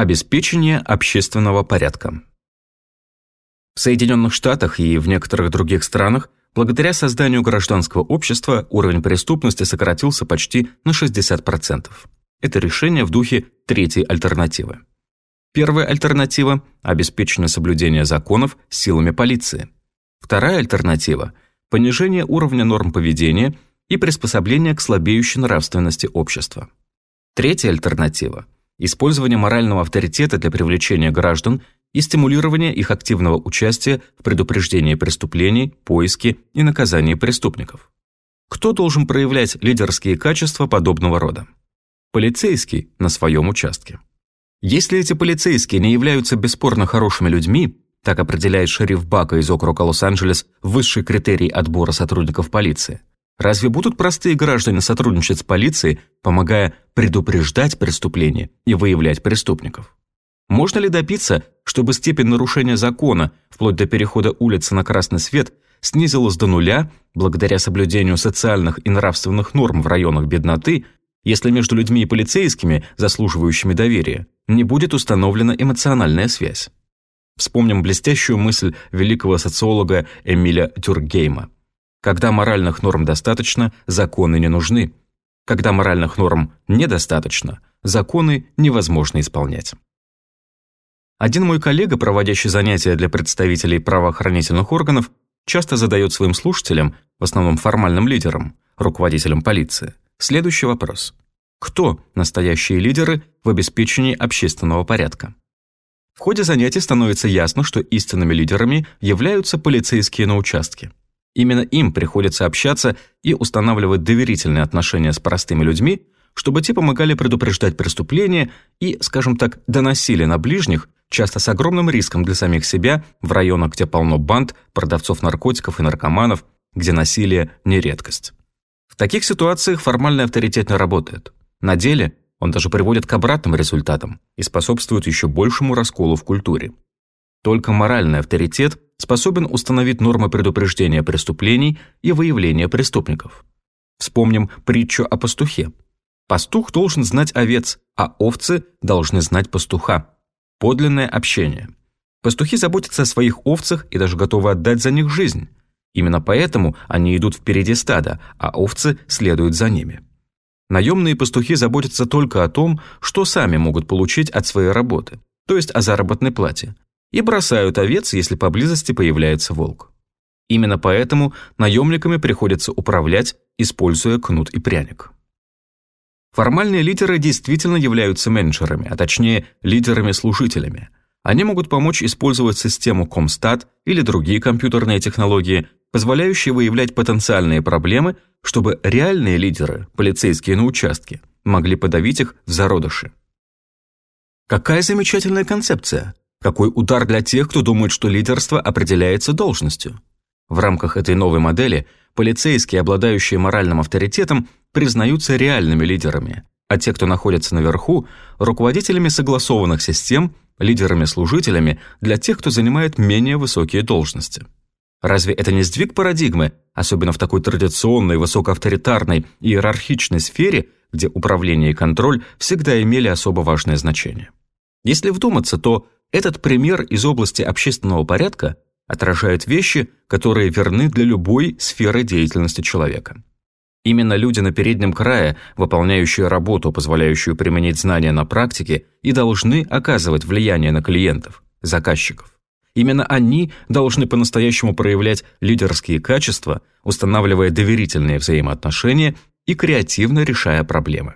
Обеспечение общественного порядка. В Соединенных Штатах и в некоторых других странах благодаря созданию гражданского общества уровень преступности сократился почти на 60%. Это решение в духе третьей альтернативы. Первая альтернатива – обеспечение соблюдения законов силами полиции. Вторая альтернатива – понижение уровня норм поведения и приспособление к слабеющей нравственности общества. Третья альтернатива – использование морального авторитета для привлечения граждан и стимулирование их активного участия в предупреждении преступлений, поиске и наказании преступников. Кто должен проявлять лидерские качества подобного рода? Полицейский на своем участке. Если эти полицейские не являются бесспорно хорошими людьми, так определяет шериф Бака из округа Лос-Анджелес высший критерий отбора сотрудников полиции, разве будут простые граждане сотрудничать с полицией, помогая предупреждать преступления и выявлять преступников? Можно ли добиться, чтобы степень нарушения закона, вплоть до перехода улицы на красный свет, снизилась до нуля благодаря соблюдению социальных и нравственных норм в районах бедноты, если между людьми и полицейскими, заслуживающими доверия, не будет установлена эмоциональная связь? Вспомним блестящую мысль великого социолога Эмиля Тюргейма. Когда моральных норм достаточно, законы не нужны. Когда моральных норм недостаточно, законы невозможно исполнять. Один мой коллега, проводящий занятия для представителей правоохранительных органов, часто задает своим слушателям, в основном формальным лидерам, руководителям полиции, следующий вопрос. Кто настоящие лидеры в обеспечении общественного порядка? В ходе занятий становится ясно, что истинными лидерами являются полицейские на участке. Именно им приходится общаться и устанавливать доверительные отношения с простыми людьми, чтобы те помогали предупреждать преступления и, скажем так, доносили на ближних, часто с огромным риском для самих себя, в районах, где полно банд, продавцов наркотиков и наркоманов, где насилие не редкость. В таких ситуациях формальный авторитет не работает. На деле он даже приводит к обратным результатам и способствует еще большему расколу в культуре. Только моральный авторитет способен установить нормы предупреждения преступлений и выявления преступников. Вспомним притчу о пастухе – Пастух должен знать овец, а овцы должны знать пастуха. Подлинное общение. Пастухи заботятся о своих овцах и даже готовы отдать за них жизнь. Именно поэтому они идут впереди стада, а овцы следуют за ними. Наемные пастухи заботятся только о том, что сами могут получить от своей работы, то есть о заработной плате, и бросают овец, если поблизости появляется волк. Именно поэтому наемниками приходится управлять, используя кнут и пряник. Формальные лидеры действительно являются менеджерами, а точнее лидерами-служителями. Они могут помочь использовать систему Comstat или другие компьютерные технологии, позволяющие выявлять потенциальные проблемы, чтобы реальные лидеры, полицейские на участке, могли подавить их в зародыше. Какая замечательная концепция! Какой удар для тех, кто думает, что лидерство определяется должностью. В рамках этой новой модели полицейские, обладающие моральным авторитетом, признаются реальными лидерами, а те, кто находится наверху, руководителями согласованных систем, лидерами-служителями для тех, кто занимает менее высокие должности. Разве это не сдвиг парадигмы, особенно в такой традиционной, высокоавторитарной и иерархичной сфере, где управление и контроль всегда имели особо важное значение? Если вдуматься, то этот пример из области общественного порядка отражает вещи, которые верны для любой сферы деятельности человека. Именно люди на переднем крае, выполняющие работу, позволяющую применить знания на практике, и должны оказывать влияние на клиентов, заказчиков. Именно они должны по-настоящему проявлять лидерские качества, устанавливая доверительные взаимоотношения и креативно решая проблемы.